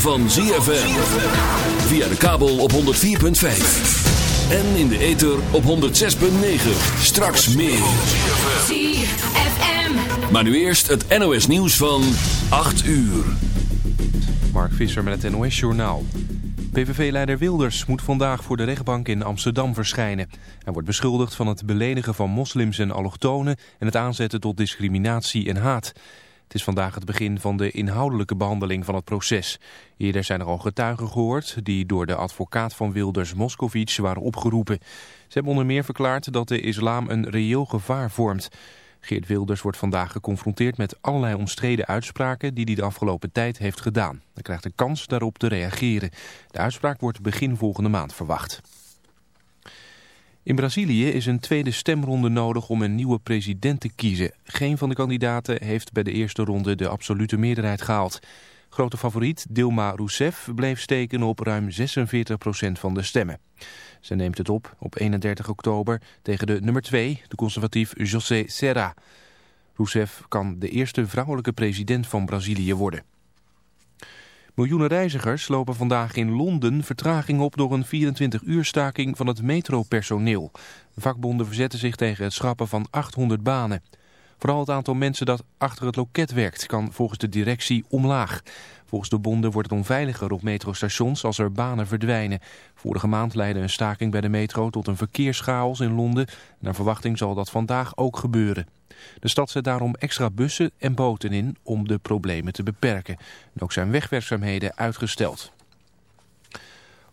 van ZFM. Via de kabel op 104.5. En in de ether op 106.9. Straks meer. ZFM. Maar nu eerst het NOS nieuws van 8 uur. Mark Visser met het NOS Journaal. PVV-leider Wilders moet vandaag voor de rechtbank in Amsterdam verschijnen. Hij wordt beschuldigd van het beledigen van moslims en allochtonen... en het aanzetten tot discriminatie en haat. Het is vandaag het begin van de inhoudelijke behandeling van het proces. Eerder zijn er al getuigen gehoord die door de advocaat van Wilders Moscovic waren opgeroepen. Ze hebben onder meer verklaard dat de islam een reëel gevaar vormt. Geert Wilders wordt vandaag geconfronteerd met allerlei omstreden uitspraken die hij de afgelopen tijd heeft gedaan. Hij krijgt de kans daarop te reageren. De uitspraak wordt begin volgende maand verwacht. In Brazilië is een tweede stemronde nodig om een nieuwe president te kiezen. Geen van de kandidaten heeft bij de eerste ronde de absolute meerderheid gehaald. Grote favoriet Dilma Rousseff bleef steken op ruim 46% van de stemmen. Ze neemt het op op 31 oktober tegen de nummer 2, de conservatief José Serra. Rousseff kan de eerste vrouwelijke president van Brazilië worden. Miljoenen reizigers lopen vandaag in Londen vertraging op door een 24-uur staking van het metropersoneel. vakbonden verzetten zich tegen het schrappen van 800 banen. Vooral het aantal mensen dat achter het loket werkt kan volgens de directie omlaag. Volgens de bonden wordt het onveiliger op metrostations als er banen verdwijnen. Vorige maand leidde een staking bij de metro tot een verkeerschaos in Londen. Naar verwachting zal dat vandaag ook gebeuren. De stad zet daarom extra bussen en boten in om de problemen te beperken. ook zijn wegwerkzaamheden uitgesteld.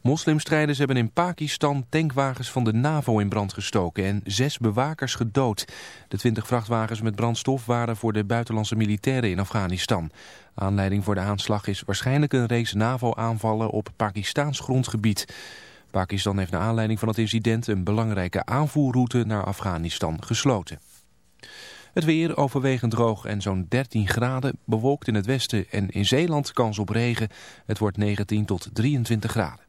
Moslimstrijders hebben in Pakistan tankwagens van de NAVO in brand gestoken en zes bewakers gedood. De twintig vrachtwagens met brandstof waren voor de buitenlandse militairen in Afghanistan. Aanleiding voor de aanslag is waarschijnlijk een reeks NAVO-aanvallen op Pakistaans grondgebied. Pakistan heeft naar aanleiding van het incident een belangrijke aanvoerroute naar Afghanistan gesloten. Het weer overwegend droog en zo'n 13 graden, bewolkt in het westen en in Zeeland kans op regen. Het wordt 19 tot 23 graden.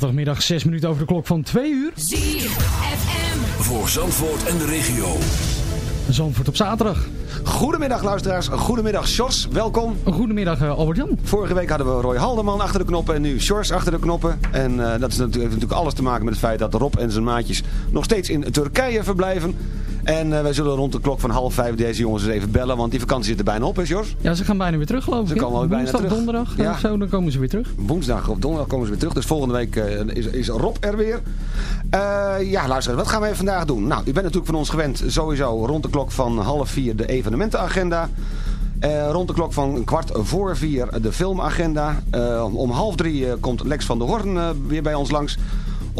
Zaterdagmiddag 6 minuten over de klok van 2 uur. ZFM. Voor Zandvoort en de regio. Zandvoort op zaterdag. Goedemiddag luisteraars, goedemiddag Sjors, welkom. Goedemiddag eh, Albert-Jan. Vorige week hadden we Roy Haldeman achter de knoppen en nu Sjors achter de knoppen. En eh, dat is natuurlijk, heeft natuurlijk alles te maken met het feit dat Rob en zijn maatjes nog steeds in Turkije verblijven. En eh, wij zullen rond de klok van half vijf deze jongens eens even bellen, want die vakantie zit er bijna op hè Sjors? Ja, ze gaan bijna weer terug geloof ik. Ze komen alweer bijna terug. donderdag Ja. of zo, dan komen ze weer terug. Woensdag of donderdag komen ze weer terug. Dus volgende week eh, is, is Rob er weer. Eh, ja, luister, wat gaan wij vandaag doen? Nou, u bent natuurlijk van ons gewend sowieso rond de klok van half vier de evenementenagenda. Rond de klok van een kwart voor vier de filmagenda. Om half drie komt Lex van der Hoorn eh, weer bij ons langs.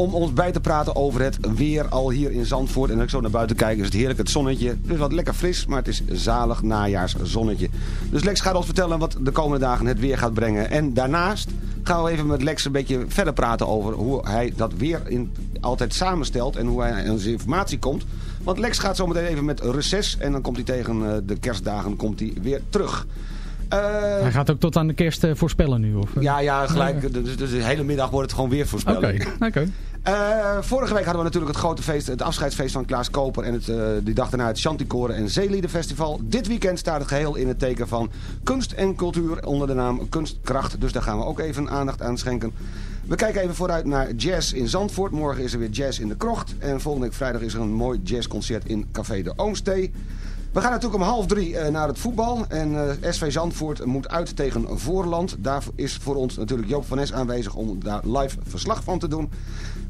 Om ons bij te praten over het weer al hier in Zandvoort. En als ik zo naar buiten kijk is het heerlijk het zonnetje. Het is wat lekker fris, maar het is zalig najaarszonnetje. Dus Lex gaat ons vertellen wat de komende dagen het weer gaat brengen. En daarnaast gaan we even met Lex een beetje verder praten over hoe hij dat weer in, altijd samenstelt. En hoe hij aan zijn informatie komt. Want Lex gaat zo meteen even met reces. En dan komt hij tegen eh, de kerstdagen komt hij weer terug. Eh, Hij gaat ook tot aan de kerst eh, voorspellen nu, of? ja, ja, gelijk. Dus, dus de hele middag wordt het gewoon weer voorspellen. Oké, oké. Eh, vorige week hadden we natuurlijk het grote feest, het afscheidsfeest van Klaas Koper. En het, eh, die dag daarna het Chanticoren en Zeeliedenfestival. Dit weekend staat het geheel in het teken van kunst en cultuur onder de naam Kunstkracht. Dus daar gaan we ook even aandacht aan schenken. We kijken even vooruit naar jazz in Zandvoort. Morgen is er weer jazz in de krocht. En volgende week vrijdag is er een mooi jazzconcert in Café de Oomstee. We gaan natuurlijk om half drie eh, naar het voetbal. En SV Zandvoort moet uit tegen Voorland. Daar is voor ons natuurlijk Joop van Nes aanwezig om daar live verslag van te doen.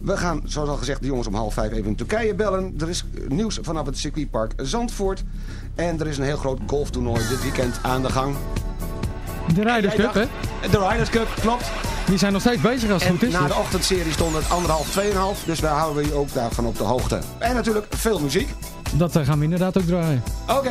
We gaan, zoals al gezegd, de jongens om half vijf even in Turkije bellen. Er is nieuws vanaf het circuitpark Zandvoort. En er is een heel groot golftoernooi dit weekend aan de gang. De Riders Cup, hè? De Riders Cup, klopt. Die zijn nog steeds bezig als het En goed is. na dus. de ochtendserie stond het anderhalf, tweeënhalf. Dus daar houden we je ook daarvan op de hoogte. En natuurlijk veel muziek. Dat eh, gaan we inderdaad ook draaien. Oké.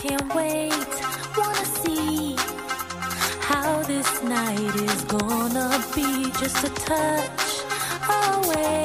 Can't wait, wanna see how this night is gonna be. Just a touch away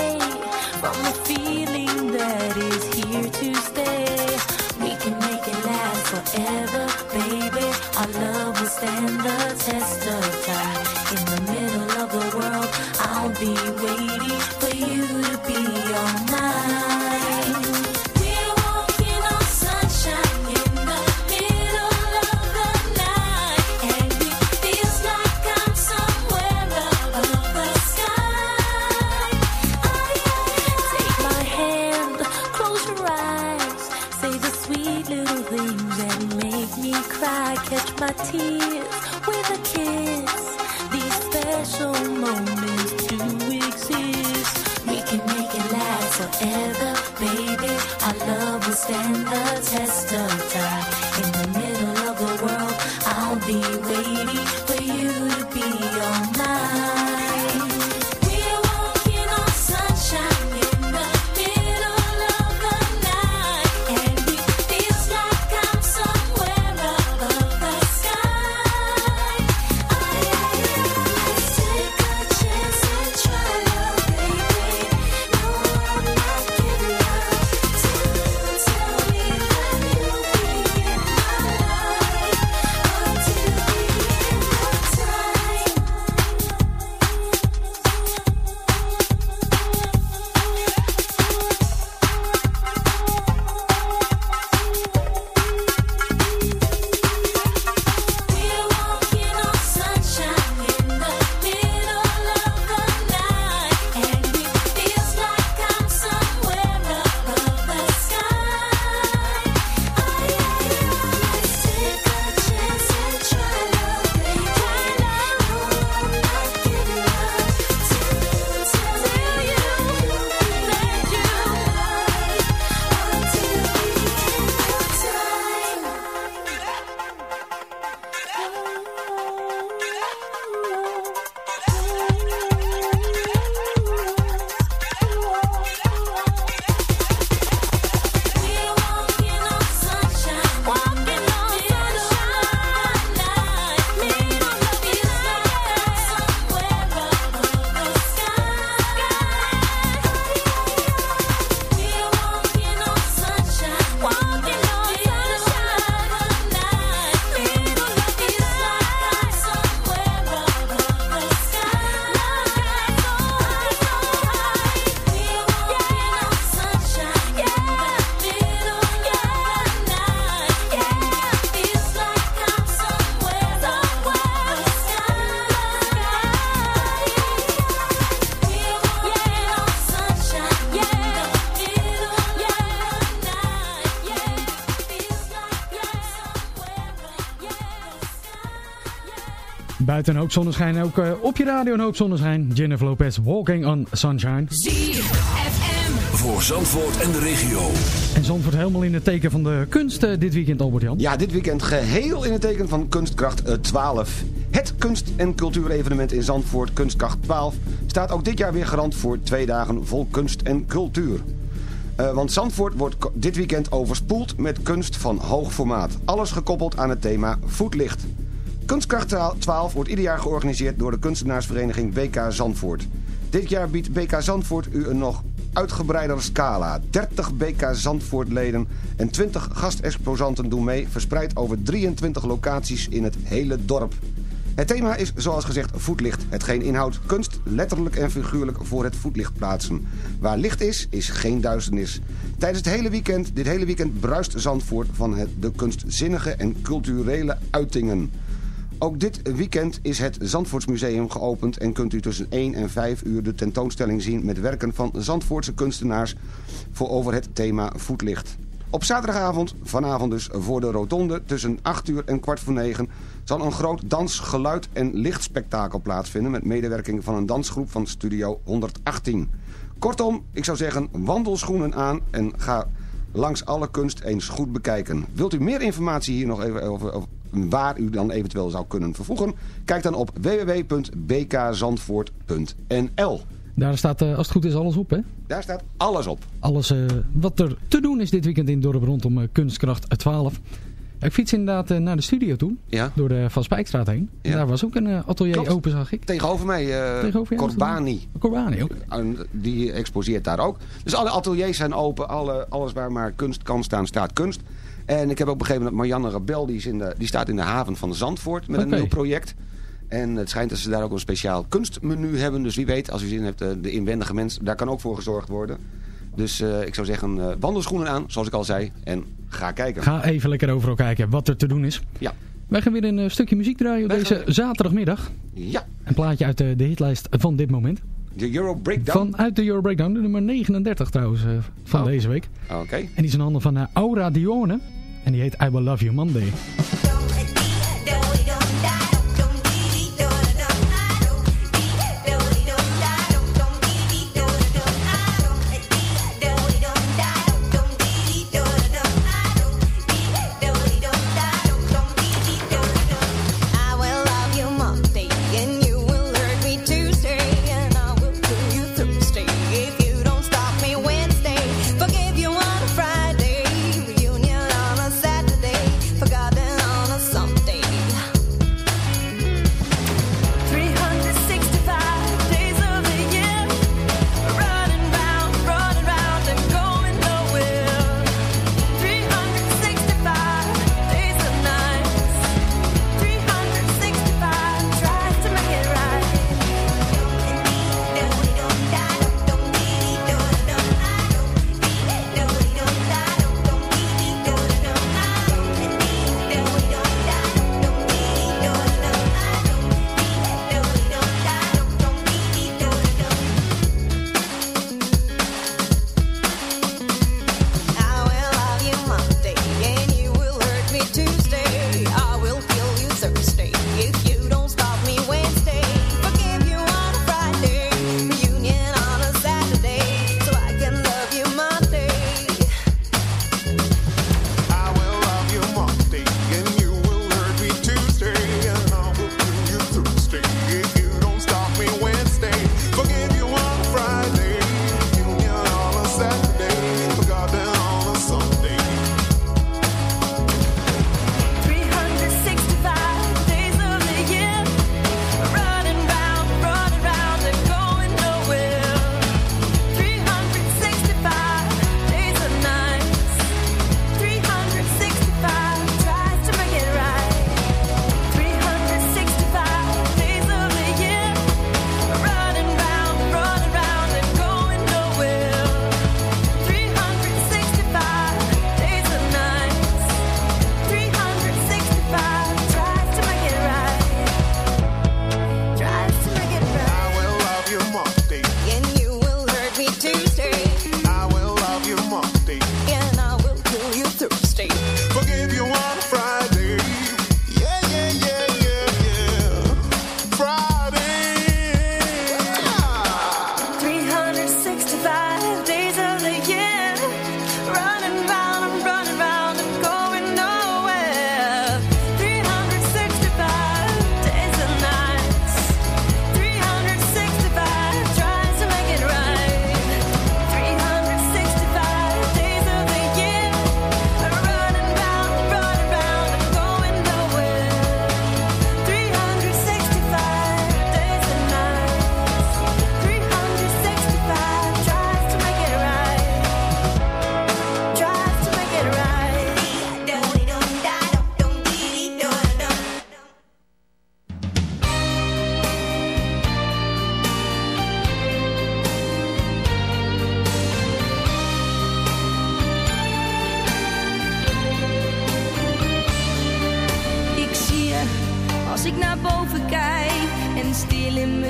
Buiten een hoop zonneschijn, ook eh, op je radio een hoop zonneschijn. Jennifer Lopez, Walking on Sunshine. Voor Zandvoort en de regio. En Zandvoort helemaal in het teken van de kunst eh, dit weekend, Albert-Jan. Ja, dit weekend geheel in het teken van Kunstkracht eh, 12. Het kunst- en cultuurevenement in Zandvoort, Kunstkracht 12, staat ook dit jaar weer garant voor twee dagen vol kunst en cultuur. Eh, want Zandvoort wordt dit weekend overspoeld met kunst van hoog formaat. Alles gekoppeld aan het thema voetlicht. Kunstkracht 12 wordt ieder jaar georganiseerd door de kunstenaarsvereniging BK Zandvoort. Dit jaar biedt BK Zandvoort u een nog uitgebreider scala. 30 BK Zandvoort leden en 20 gastexposanten doen mee... verspreid over 23 locaties in het hele dorp. Het thema is zoals gezegd voetlicht. Hetgeen inhoudt kunst letterlijk en figuurlijk voor het voetlicht plaatsen. Waar licht is, is geen duisternis. Tijdens het hele weekend, dit hele weekend bruist Zandvoort van het, de kunstzinnige en culturele uitingen. Ook dit weekend is het Zandvoortsmuseum geopend en kunt u tussen 1 en 5 uur de tentoonstelling zien met werken van Zandvoortse kunstenaars voor over het thema voetlicht. Op zaterdagavond, vanavond dus voor de rotonde, tussen 8 uur en kwart voor 9... zal een groot dans-, geluid- en lichtspektakel plaatsvinden... met medewerking van een dansgroep van Studio 118. Kortom, ik zou zeggen, wandelschoenen aan en ga langs alle kunst eens goed bekijken. Wilt u meer informatie hier nog even over, waar u dan eventueel zou kunnen vervoegen? Kijk dan op www.bkzandvoort.nl Daar staat, eh, als het goed is, alles op, hè? Daar staat alles op. Alles eh, wat er te doen is dit weekend in dorp rondom eh, Kunstkracht 12. Ik fiets inderdaad naar de studio toe, Ja. door de Van Spijkstraat heen. Ja. daar was ook een atelier Klopt. open, zag ik. Tegenover mij, Tegenover Corbani. Corbani ook. Die exposeert daar ook. Dus alle ateliers zijn open. Alle, alles waar maar kunst kan staan, staat kunst. En ik heb ook begrepen dat Marianne Rebel, die, is in de, die staat in de haven van Zandvoort met een nieuw project. En het schijnt dat ze daar ook een speciaal kunstmenu hebben. Dus wie weet, als u zin hebt, eh, de inwendige mens, daar kan ook voor gezorgd worden. Dus eh, ik zou zeggen, eh, wandelschoenen aan, zoals ik al zei. En ga kijken. Ga even lekker overal kijken wat er te doen is. Ja. Wij gaan weer een stukje muziek draaien op Wij deze gaan- zaterdagmiddag. Ja, Een plaatje uit de, de hitlijst van dit moment. De Euro Breakdown. Vanuit de Euro Breakdown, de nummer 39 trouwens eh, van Oh. deze week. Oké. En die is in handen van eh, Aura Dione. En die heet I Will Love You Monday.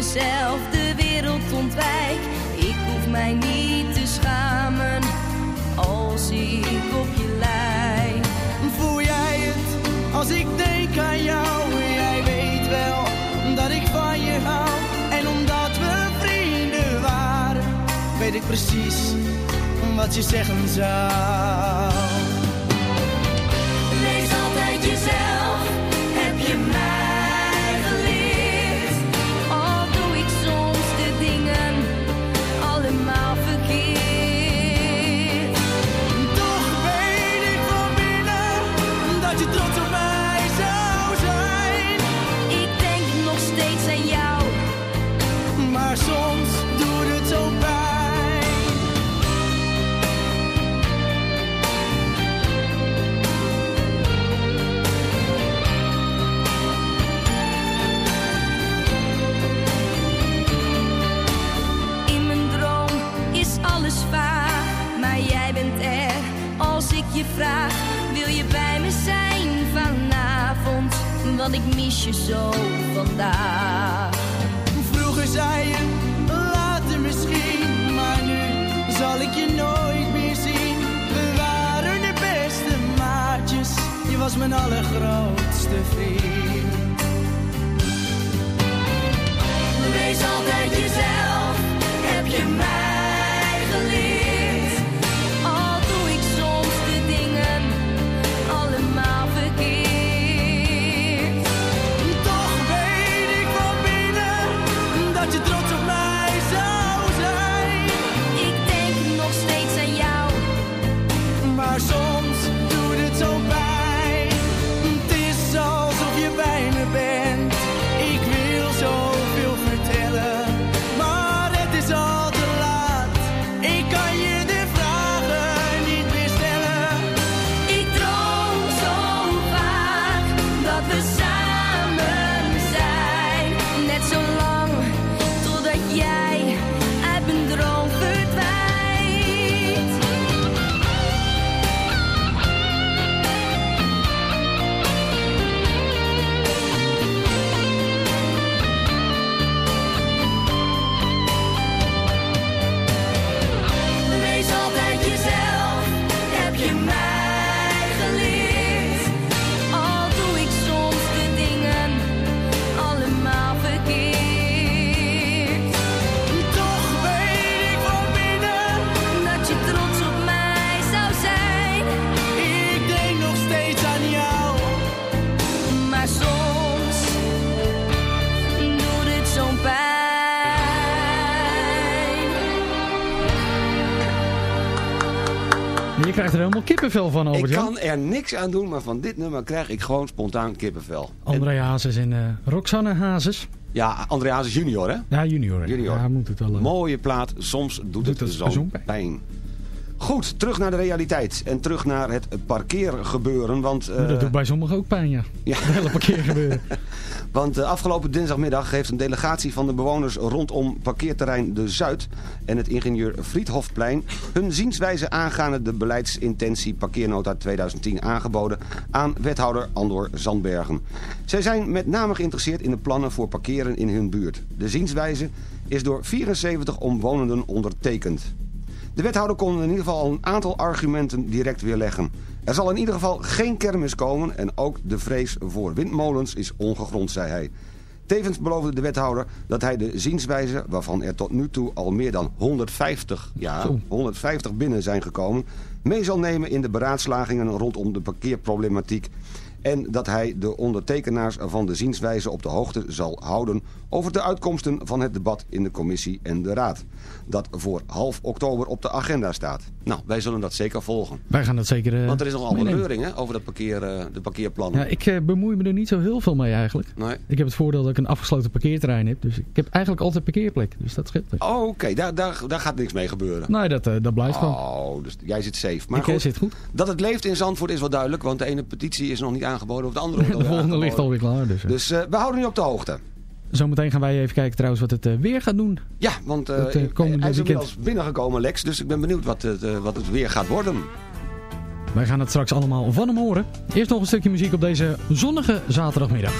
Mezelf de wereld ontwijk. Ik hoef mij niet te schamen als ik op je lijk. Voel jij het als ik denk aan jou? Jij weet wel dat ik van je hou. En omdat we vrienden waren, weet ik precies wat je zeggen zou. Want ik mis je zo vandaag. Vroeger zei je later misschien, maar nu zal ik je nooit meer zien. We waren de beste maatjes, je was mijn allergrootste vriend. Wees altijd jezelf, heb je mij helemaal kippenvel van, Ik Albert-Jan. kan er niks aan doen, maar van dit nummer krijg ik gewoon spontaan kippenvel. En- André Hazes en eh, Roxanne Hazes. ja, André Hazes junior hè? Ja, junior. hè. Junior. Ja, moet het wel. eh, Mooie plaat, soms doet, het, pijn. pijn. Goed, terug naar de realiteit en terug naar het parkeergebeuren. Want, eh, dat doet bij sommigen ook pijn, ja. ja, Het hele parkeergebeuren. want eh, afgelopen dinsdagmiddag heeft een delegatie van de bewoners rondom parkeerterrein De Zuid en het ingenieur Friedhofplein hun zienswijze aangaande de beleidsintentie parkeernota 2010 aangeboden aan wethouder Andor Zandbergen. Zij zijn met name geïnteresseerd in de plannen voor parkeren in hun buurt. De zienswijze is door 74 omwonenden ondertekend. De wethouder kon in ieder geval al een aantal argumenten direct weerleggen. Er zal in ieder geval geen kermis komen en ook de vrees voor windmolens is ongegrond, zei hij. Tevens beloofde de wethouder dat hij de zienswijze, waarvan er tot nu toe al meer dan 150, ja, Zo. 150 binnen zijn gekomen, mee zal nemen in de beraadslagingen rondom de parkeerproblematiek. En dat hij de ondertekenaars van de zienswijze op de hoogte zal houden over de uitkomsten van het debat in de commissie en de raad. Dat voor half oktober op de agenda staat. Nou, wij zullen dat zeker volgen. Wij gaan dat zeker eh, Want er is nogal wat reuring hè, over dat parkeer, eh, de parkeerplannen. Ja, ik eh, bemoei me er niet zo heel veel mee eigenlijk. Nee. Ik heb het voordeel dat ik een afgesloten parkeerterrein heb. Dus ik heb eigenlijk altijd parkeerplek. Dus dat scheelt. Oh, oké, daar, daar, daar gaat niks mee gebeuren. Nee, dat, dat blijft gewoon. Oh, dus jij zit safe. Maar ik goed, zit goed. dat het leeft in Zandvoort is wel duidelijk, want de ene petitie is nog niet aangeboden of de andere wordt De volgende ligt alweer klaar. Dus, eh. Dus eh, we houden nu op de hoogte. Zometeen gaan wij even kijken trouwens wat het eh, weer gaat doen. Ja, want eh, Het, komende hij is inmiddels binnengekomen, Lex. Dus ik ben benieuwd wat het, wat het weer gaat worden. Wij gaan het straks allemaal van hem horen. Eerst nog een stukje muziek op deze zonnige zaterdagmiddag.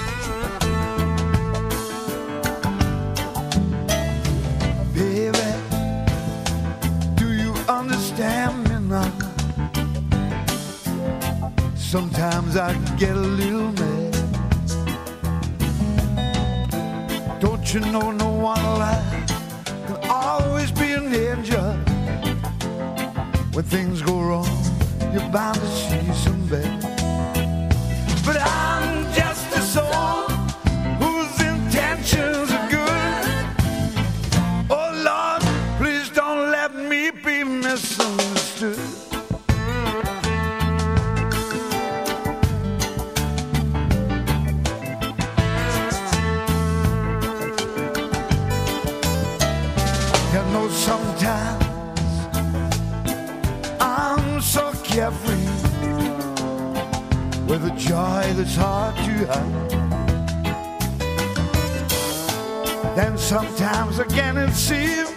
Sometimes I get a little mad. Don't you know no one alive can always be an angel? When things go wrong, you're bound to see some bad. But I'm just a soul whose intentions are good. Oh Lord, please don't let me be misunderstood. Then sometimes again it seems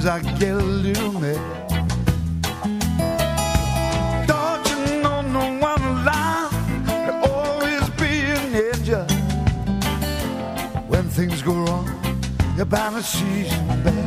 sometimes I get a little mad, don't you know no one alive can always be an angel? When things go wrong, you're bound to see some bad.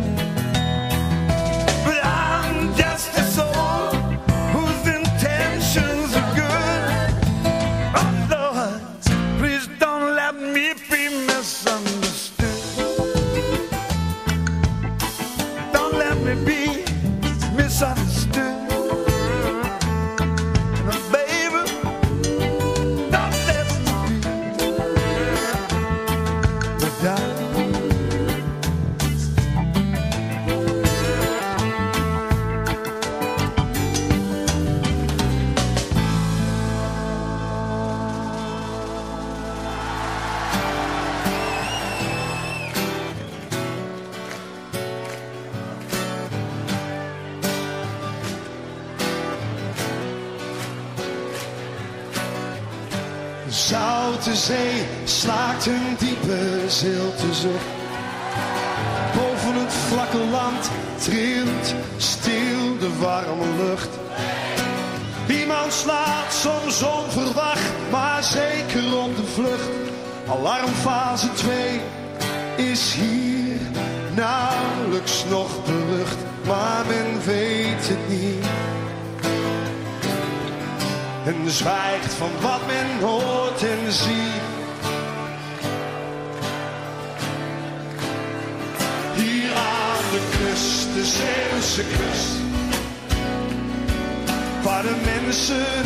Soms onverwacht, maar zeker op de vlucht. Alarmfase 2 is hier nauwelijks nog berucht, maar men weet het niet. En zwijgt van wat men hoort en ziet. Hier aan de kust, de Zeeuwse kust. Waar de mensen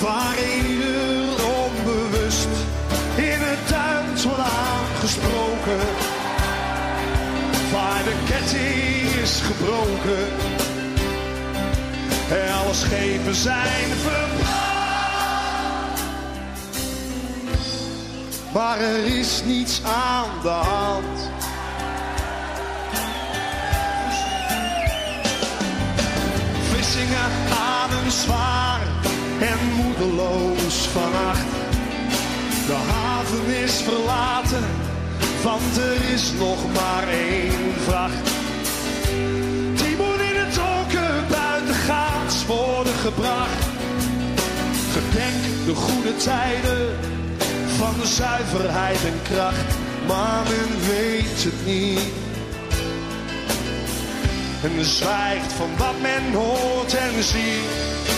Waar ieder onbewust in het Duits wordt aangesproken. Waar de ketting is gebroken. En alle schepen zijn verbrand. Maar er is niets aan de hand. Vlissingen ademen zwaar vannacht. De haven is verlaten, want er is nog maar één vracht. Die moet in het donker buitengaats worden gebracht. Gedenk de goede tijden van de zuiverheid en kracht, maar men weet het niet. En zwijgt van wat men hoort en ziet.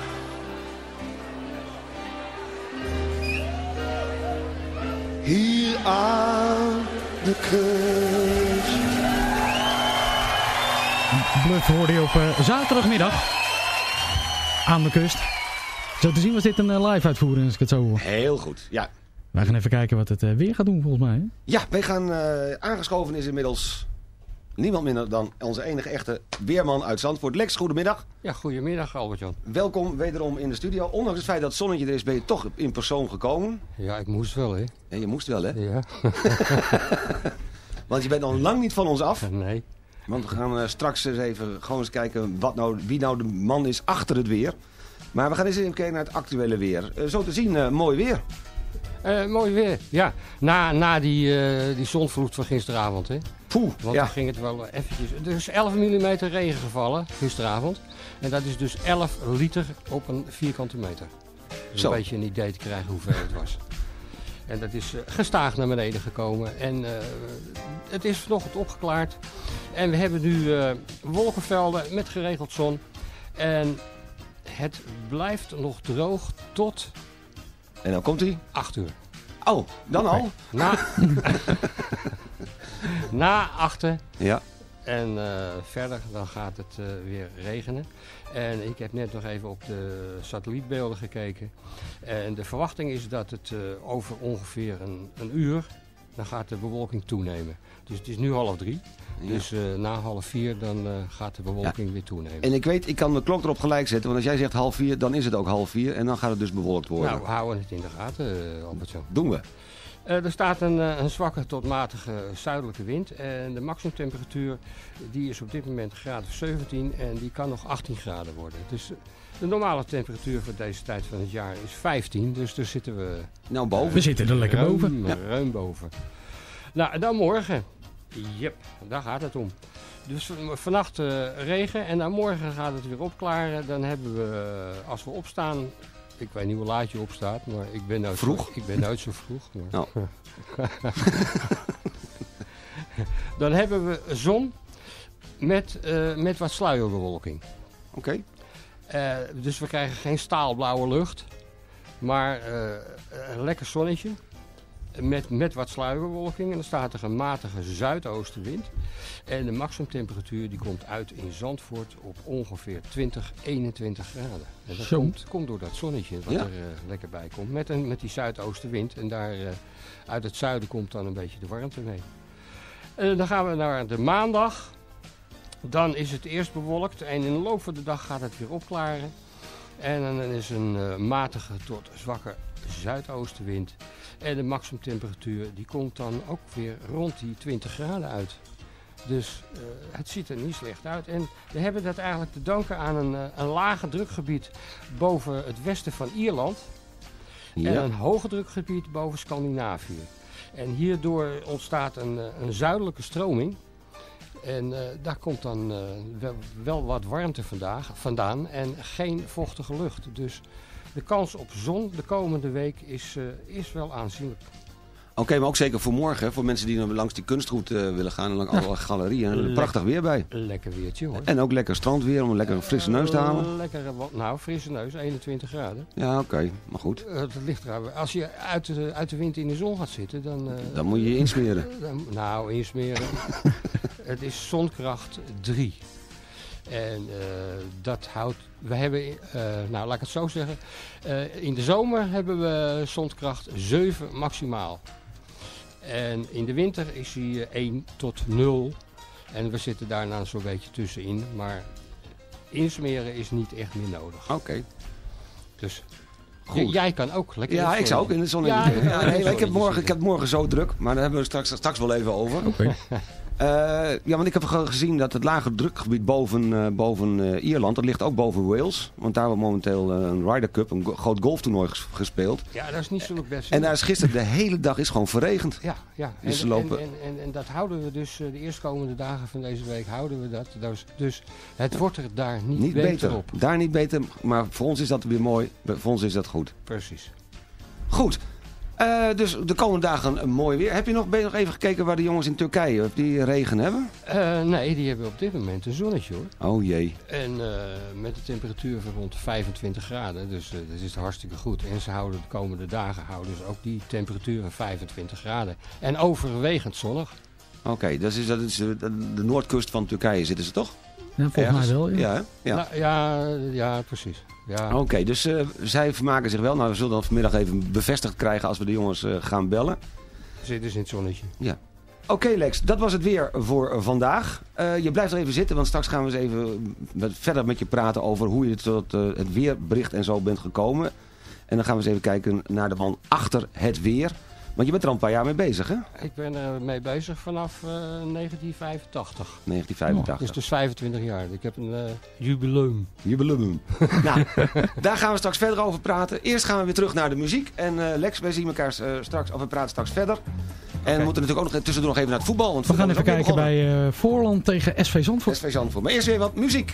Aan de kust. Bluff hoorde je op eh, zaterdagmiddag aan de kust. Zo te zien was dit een eh, live uitvoering als ik het zo hoor. Heel goed, ja. Wij gaan even kijken wat het eh, weer gaat doen volgens mij. Hè? Ja, wij gaan eh, aangeschoven is inmiddels niemand minder dan onze enige echte weerman uit Zandvoort. Lex, goedemiddag. Ja, goedemiddag Albert-Jan. Welkom wederom in de studio. Ondanks het feit dat het zonnetje er is, ben je toch in persoon gekomen. Ja, ik moest wel, hè? Ja, je moest wel, hè? Ja. Want je bent nog lang niet van ons af. Nee. Want we gaan eh, straks eens even gewoon eens kijken wat nou, wie nou de man is achter het weer. Maar we gaan eens even kijken naar het actuele weer. Eh, zo te zien, eh, mooi weer. Eh, mooi weer, ja. Na, na die, eh die zonvloed van gisteravond, hè? Poeh, Want ja. dan ging het wel eventjes... Er is 11 mm regen gevallen gisteravond. En dat is dus 11 liter op een vierkante meter. Dus Zo. een beetje een idee te krijgen hoeveel het was. En dat is eh, gestaag naar beneden gekomen. En het is vanochtend opgeklaard. En we hebben nu wolkenvelden met geregeld zon. En het blijft nog droog tot En dan komt hij. 8 uur. Oh, dan al? Na, na achten. Ja. En eh, verder dan gaat het eh, weer regenen. En ik heb net nog even op de satellietbeelden gekeken. En de verwachting is dat het eh, over ongeveer een, een uur, dan gaat de bewolking toenemen. Dus het is nu half drie. Dus eh, na half vier dan eh, gaat de bewolking weer toenemen. En ik weet, ik kan de klok erop gelijk zetten. Want als jij zegt half vier, dan is het ook half vier. En dan gaat het dus bewolkt worden. Nou, we houden het in de gaten, uh, Albertje. Doen we. Eh, er staat een, eh, een zwakke tot matige zuidelijke wind. En de maximumtemperatuur die is op dit moment graad of 17 en die kan nog 18 graden worden. Dus eh, de normale temperatuur voor deze tijd van het jaar is 15. Dus daar zitten we... Nou, boven. We zitten er lekker ruim, boven. Ja. Ruim boven. Nou, en dan morgen. Yep, daar gaat het om. Dus van- vannacht eh, regen en dan morgen gaat het weer opklaren. Dan hebben we, eh, als we opstaan, ik weet niet hoe laat je opstaat, maar ik ben nooit Vroeg? Zo, ik ben nooit zo vroeg. Maar. Nou. dan hebben we zon met, eh, met wat sluierbewolking. Oké. Dus we krijgen geen staalblauwe lucht, maar een lekker zonnetje. Met, met wat sluierbewolking. En dan staat er een matige zuidoostenwind. En de maximumtemperatuur die komt uit in Zandvoort op ongeveer 20, 21 graden. En dat komt, komt door dat zonnetje wat Ja. er eh, lekker bij komt. Met, een, met die zuidoostenwind. En daar eh, uit het zuiden komt dan een beetje de warmte mee. Eh, dan gaan we naar de maandag. Dan is het eerst bewolkt en in de loop van de dag gaat het weer opklaren. En dan is een eh, matige tot zwakke zuidoostenwind. En de maximumtemperatuur die komt dan ook weer rond die 20 graden uit. Dus eh, het ziet er niet slecht uit. En we hebben dat eigenlijk te danken aan een, eh, een lage drukgebied boven het westen van Ierland. En een hoge drukgebied boven Scandinavië. En hierdoor ontstaat een, een zuidelijke stroming. En eh, daar komt dan eh, wel, wel wat warmte vandaag, vandaan en geen vochtige lucht. Dus de kans op zon de komende week is, eh, is wel aanzienlijk. Oké, maar ook zeker voor morgen. Voor mensen die langs die kunstroute willen gaan. En langs alle galerieën. Er Prachtig weer bij. Lekker weertje hoor. En ook lekker strandweer om een lekker frisse neus te halen. Lekker, nou, frisse neus, 21 graden. Ja, oké. Maar goed. Dat ligt eraan. Als je uit de, uit de wind in de zon gaat zitten, dan... Dan moet je je insmeren. dan- nou, insmeren. het is zonkracht 3. En eh, dat houdt... We hebben, eh, nou laat ik het zo zeggen. eh, in de zomer hebben we zonkracht 7 maximaal. En in de winter is hij eh, 1 tot 0. En we zitten daarna zo'n beetje tussenin. Maar insmeren is niet echt meer nodig. Oké. Dus Goed. jij kan ook lekker Ja, ik zou ook in de zon Ja, nee, ik, heb morgen, ik heb morgen zo druk, maar daar hebben we straks, straks wel even over. Eh, ja, want ik heb ge- gezien dat het lage drukgebied boven, eh, boven eh, Ierland, dat ligt ook boven Wales. Want daar wordt momenteel eh, een Ryder Cup, een groot golftoernooi ges- gespeeld. Ja, dat is niet zo best. En daar is gisteren de hele dag is gewoon verregend. Ja, ja. Dus en, lopen... en, en, dat houden we dus eh, de eerstkomende dagen van deze week houden we dat. Dus, dus het wordt er daar niet, niet beter, beter. op. Daar niet beter, maar voor ons is dat weer mooi. Voor ons is dat goed. Precies. Goed. Eh, dus de komende dagen een mooi weer. Heb je nog, ben je nog even gekeken waar de jongens in Turkije of die regen hebben? Eh, nee, die hebben op dit moment een zonnetje hoor. Oh jee. En eh, met een temperatuur van rond de 25 graden. Dus dat is hartstikke goed. En ze houden de komende dagen houden ze ook die temperatuur van 25 graden. En overwegend zonnig. Oké, dat is, dat is de noordkust van Turkije zitten ze toch? Ja, volgens Ergens? mij wel. Ja. Ja. Nou, ja, ja, precies. Ja. Oké, dus eh, zij vermaken zich wel. Nou, we zullen dan vanmiddag even bevestigd krijgen als we de jongens eh, gaan bellen. Zit dus in het zonnetje. Ja. Oké Lex, dat was het weer voor vandaag. Eh, je blijft er even zitten, want straks gaan we eens even met- verder met je praten over hoe je tot het weerbericht en zo bent gekomen. En dan gaan we eens even kijken naar de man achter het weer. Want je bent er al een paar jaar mee bezig, hè? Ik ben er mee bezig vanaf eh, 1985. 1985. Dus dus 25 jaar. Ik heb een eh, jubileum. Jubileum. nou, daar gaan we straks verder over praten. Eerst gaan we weer terug naar de muziek. En eh, Lex, wij zien elkaar eh, straks, of we praten straks verder. En we moeten natuurlijk ook nog tussendoor nog even naar het voetbal. Want We gaan even kijken bij eh, Voorland tegen SV Zandvoort. SV Zandvoort. Maar eerst weer wat muziek.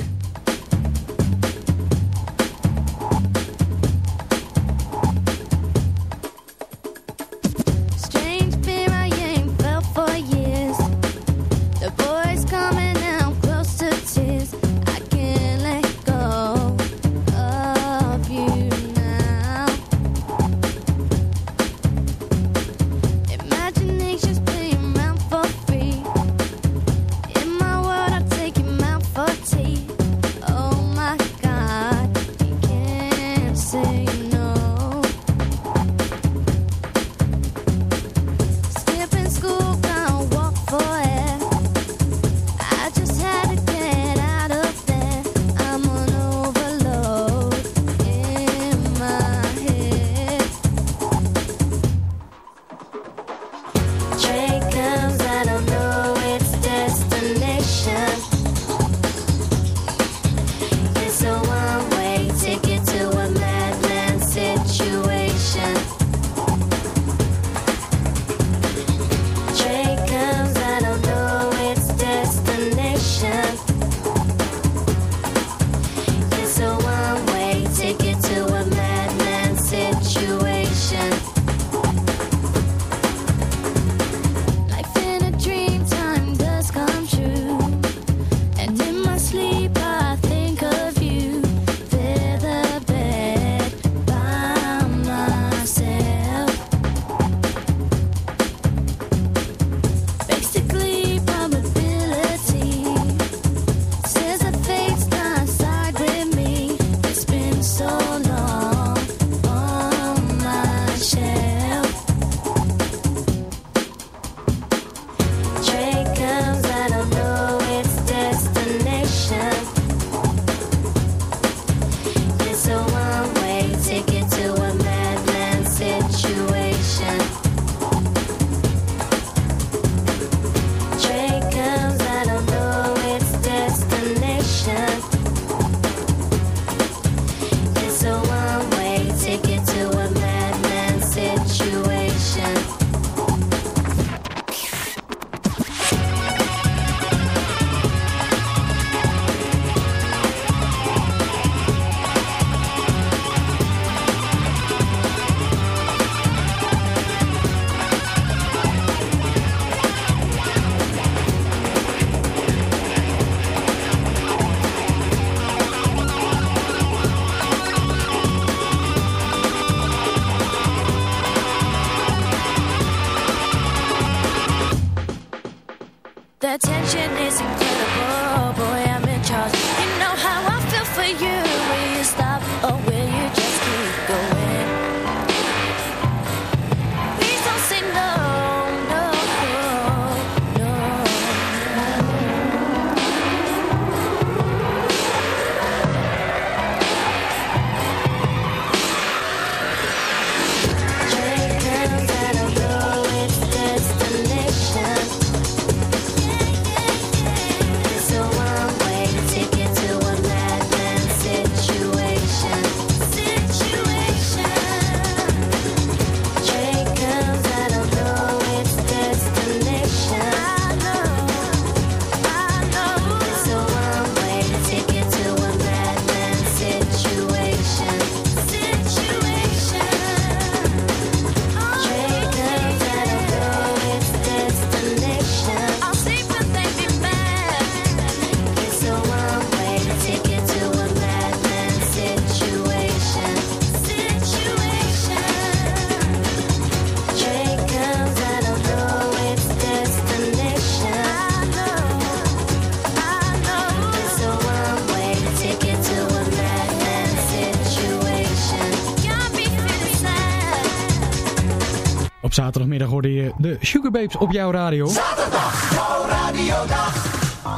Zaterdagmiddag hoorde je de Sugar Babes op jouw radio. Zaterdag, jouw radiodag.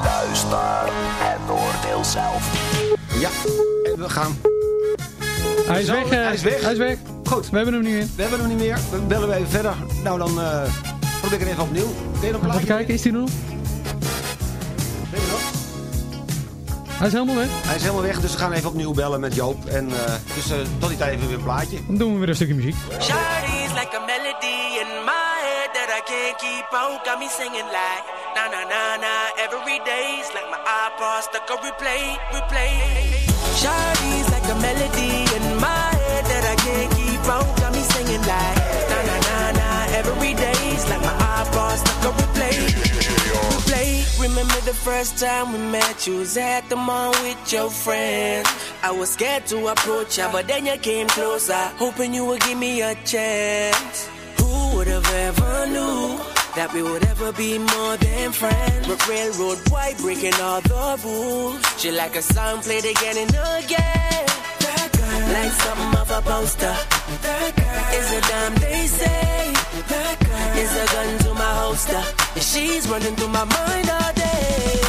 Luister en oordeel zelf. Ja, en we gaan. Hij is weg. eh, hij is weg. Hij is weg. Goed. We hebben hem nu in. We hebben hem niet meer. Dan bellen we even verder. Nou, dan eh probeer ik het even opnieuw. Kun je nog Even kijken, is hij er nog? Ben je er nog? Hij is helemaal weg. Hij is helemaal weg, dus we gaan even opnieuw bellen met Joop. En eh, dus tot die tijd even weer een plaatje. Dan doen we weer een stukje muziek. I can't keep out. Got me singing like na na na na every day's like my iPod stuck on replay, replay. Shawty's like a melody in my head that I can't keep out. Got me singing like na na na na every day's like my iPod stuck on replay, replay. Remember the first time we met? You was at the mall with your friends. I was scared to approach ya, but then you came closer, hoping you would give me a chance. Have ever knew that we would ever be more than friends? But railroad white breaking all the rules. She like a song played again and again. That girl, like something off a poster. That girl is a dime they say. That girl is a gun to my holster. She's running through my mind all day.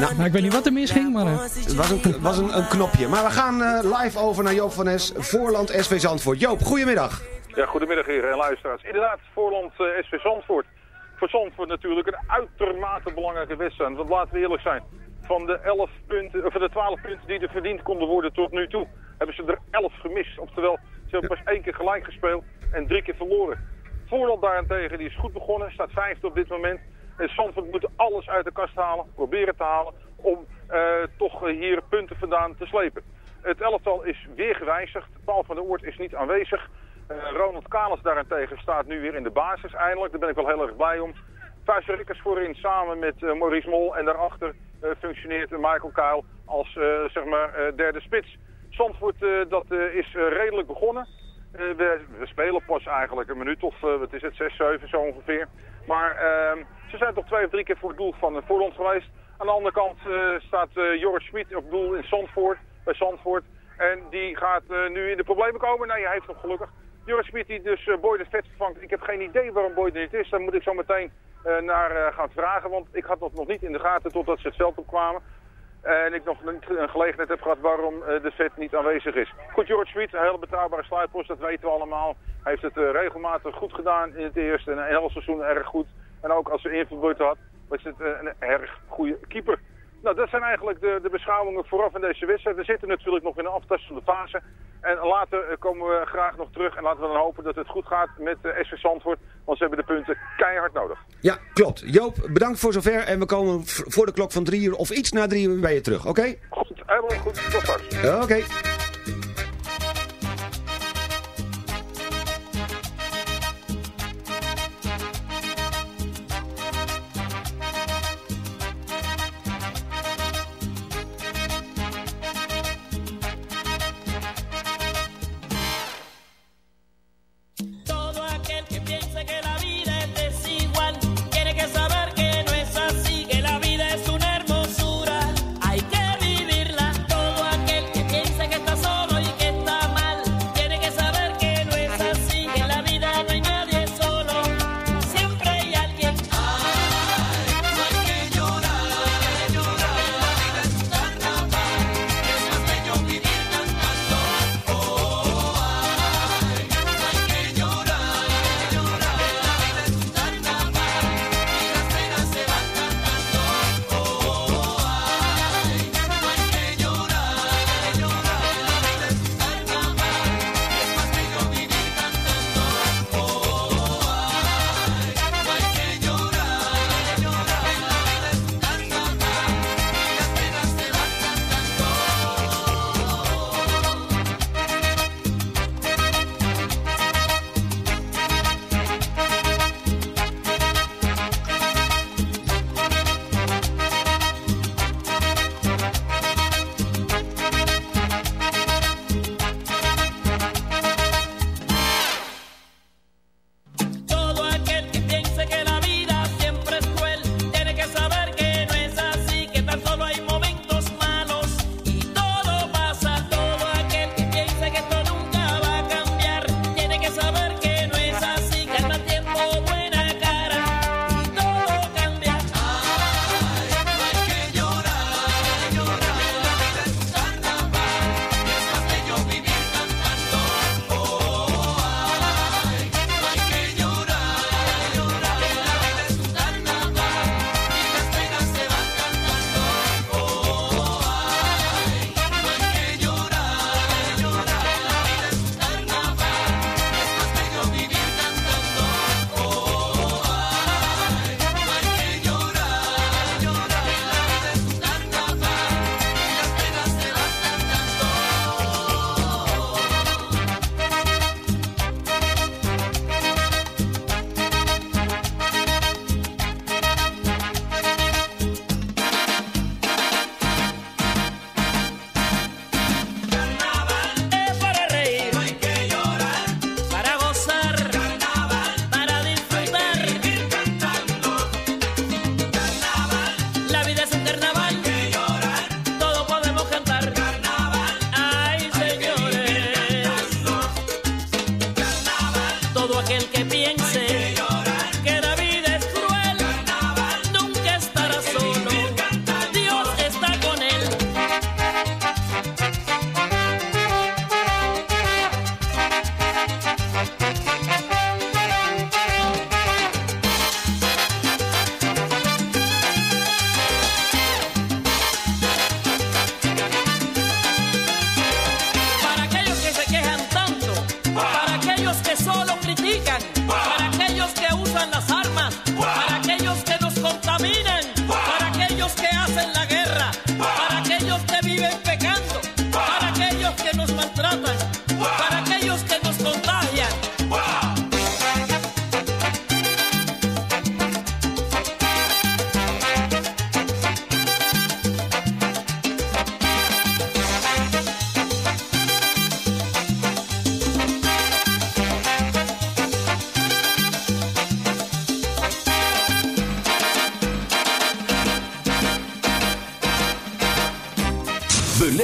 Nou, ik weet niet wat er misging, maar... Het was, een, was een, een knopje. Maar we gaan eh, live over naar Joop van Es, Voorland SV Zandvoort. Joop, goedemiddag. Ja, goedemiddag heren en luisteraars. Inderdaad, voorland eh, SV Zandvoort. Voor Zandvoort natuurlijk een uitermate belangrijke wedstrijd. Want laten we eerlijk zijn, van de, 11 punten, of van de 12 punten die er verdiend konden worden tot nu toe, hebben ze er 11 gemist. Oftewel, ze hebben pas één keer gelijk gespeeld en drie keer verloren. Voorland daarentegen, die is goed begonnen, staat vijfde op dit moment. Zandvoort moet alles uit de kast halen, proberen te halen, om eh, toch eh, hier punten vandaan te slepen. Het elftal is weer gewijzigd. Paul van der Oort is niet aanwezig. Eh, Ronald Kalis daarentegen staat nu weer in de basis eindelijk. Daar ben ik wel heel erg blij om. Vuist Rikkers voorin samen met Maurice Mol. En daarachter functioneert Michael Kuil als zeg maar, derde spits. Zandvoort dat, is redelijk begonnen. We, we spelen pas eigenlijk een minuut of, wat is het, 6, 7 zo ongeveer. Maar ehm, ze zijn toch twee of drie keer voor het doel van uh, Voorland geweest. Aan de andere kant eh, staat eh, Joris Schmid op doel in Zandvoort, bij Zandvoort. En die gaat eh, nu in de problemen komen. Nee, hij heeft nog gelukkig. Joris Schmid die dus Boy de Vet vervangt. Ik heb geen idee waarom Boy niet is. Daar moet ik zo meteen eh, naar eh, gaan vragen. Want ik had dat nog niet in de gaten totdat ze het veld opkwamen. En ik nog een gelegenheid heb gehad waarom eh, de vet niet aanwezig is. Goed, George Smit, een hele betrouwbare sluitpost, dat weten we allemaal. Hij heeft het eh, regelmatig goed gedaan in het eerste en een hele seizoen erg goed. En ook als ze invloed had, was het eh, een erg goede keeper. Nou, dat zijn eigenlijk de, de beschouwingen vooraf in deze wedstrijd. We zitten natuurlijk nog in een aftastende fase. En later eh, komen we graag nog terug. En laten we dan hopen dat het goed gaat met uh, SV Zandvoort. Want ze hebben de punten keihard nodig. Ja, klopt. Joop, bedankt voor zover. En we komen voor de klok van drie uur of iets na drie uur bij je terug, oké? Goed, helemaal goed. Tot straks. Oké.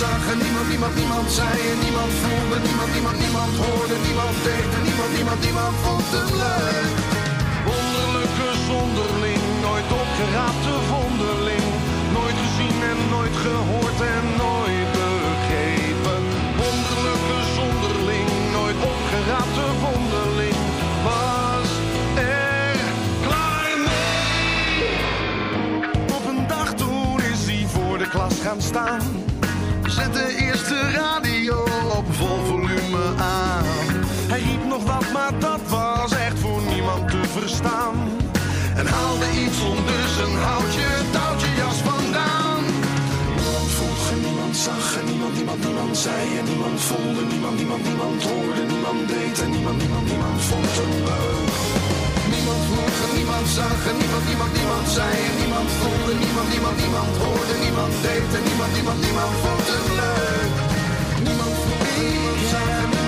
Zag en niemand, niemand, niemand zei en niemand voelde. Niemand, niemand, niemand hoorde, niemand deed en niemand, niemand, niemand vond hem leuk. Wonderlijke zonderling, nooit opgeraapte vondeling. Nooit gezien en nooit gehoord en nooit begrepen. Wonderlijke zonderling, nooit opgeraapte vondeling. Was er klaar mee. Op een dag toen is hij voor de klas gaan staan. En haalde iets onder zijn houtje, touwtje, jas vandaan. Niemand vroeg niemand zag en niemand, niemand, niemand zei en niemand voelde. Niemand, niemand, niemand hoorde, niemand deed en niemand, niemand, niemand vond hem leuk. Niemand vroeg niemand zag en niemand, niemand, niemand zei en niemand voelde. Niemand, niemand, niemand hoorde, niemand deed en niemand, niemand, niemand vond hem leuk. Niemand vroeg niemand zag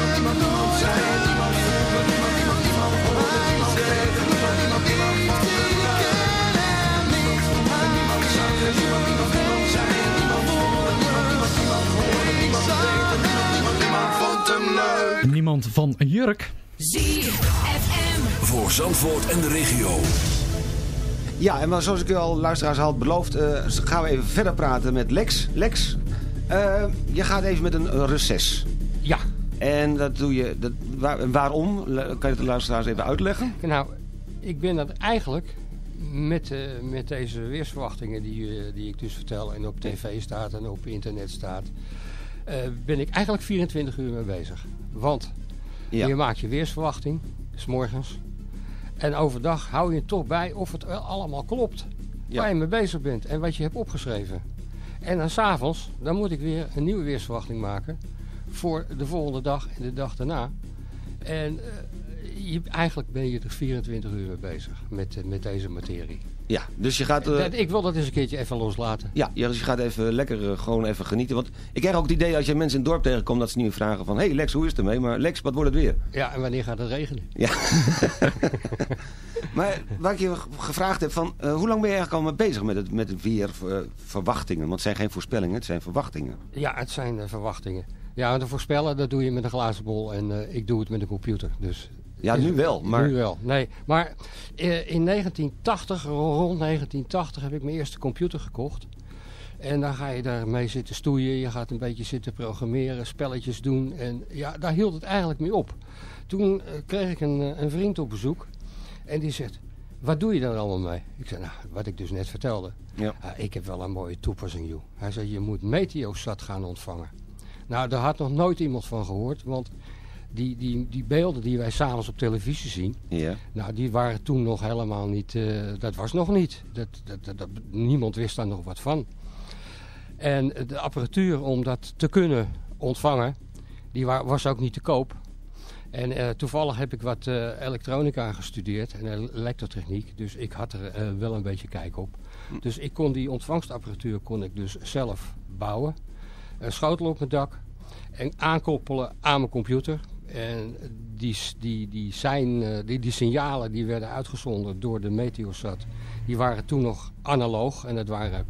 leuk. Niemand van Jurk. ZFM. Voor Zandvoort en de regio. Ja, en zoals ik u al luisteraars had beloofd, eh, gaan we even verder praten met Lex. Lex, eh, je gaat even met een, een reces. Ja. En dat doe je, dat, waar- waarom? Kan je het de luisteraars even uitleggen? Nou, ik ben dat eigenlijk met, eh, met deze weersverwachtingen die, eh, die ik dus vertel en op tv staat en op internet staat, eh, ben ik eigenlijk 24 uur mee bezig. Want Ja. je maakt je weersverwachting, s morgens, en overdag hou je toch bij of het allemaal klopt. Waar je mee bezig bent en wat je hebt opgeschreven. En dan s'avonds, dan moet ik weer een nieuwe weersverwachting maken voor de volgende dag en de dag daarna. En je, eigenlijk ben je er 24 uur mee bezig met, eh, met deze materie. Ja, dus je gaat... eh, Dat- ik wil dat eens een keertje even loslaten. Ja, ja, dus je gaat even lekker eh, gewoon even genieten. Want ik krijg ook het idee als je mensen in het dorp tegenkomt dat ze nu vragen van... Hé hey Lex, hoe is het ermee? Maar Lex, wat wordt het weer? Ja, en wanneer gaat het regenen? Ja. maar waar ik je gevraagd heb van... eh, hoe lang ben je eigenlijk al mee bezig met het, met het weerverwachtingen? Want het zijn geen voorspellingen, het zijn verwachtingen. Ja, het zijn eh, verwachtingen. Ja, de voorspellen, dat doe je met een glazen bol en eh, ik doe het met een computer. Dus Ja, nu wel, maar- Nu wel, nee. Maar eh, in 1980, rond 1980, heb ik mijn eerste computer gekocht. En dan ga je daarmee zitten stoeien. Je gaat een beetje zitten programmeren, spelletjes doen. En ja, daar hield het eigenlijk mee op. Toen eh, kreeg ik een, eh, een vriend op bezoek. En die zegt, wat doe je daar allemaal mee? Ik zei, nou, wat ik dus net vertelde. Ja. "Ah, ik heb wel een mooie toepassing, joh. Hij zei, je moet Meteosat gaan ontvangen. Nou, daar had nog nooit iemand van gehoord. Want die, die, die beelden die wij s'avonds op televisie zien... Ja. Nou, die waren toen nog helemaal niet... eh, dat was nog niet. Dat, dat, dat, niemand wist daar nog wat van. En de apparatuur om dat te kunnen ontvangen, die wa- was ook niet te koop. En eh, toevallig heb ik wat eh, elektronica gestudeerd en el- elektrotechniek. Dus ik had er eh, wel een beetje kijk op. Dus ik kon die ontvangstapparatuur kon ik dus zelf bouwen. Een schotel op mijn dak. En aankoppelen aan mijn computer. En die, die, die, zijn, eh, die, die signalen die werden uitgezonden door de Meteosat. Die waren toen nog analoog. En dat waren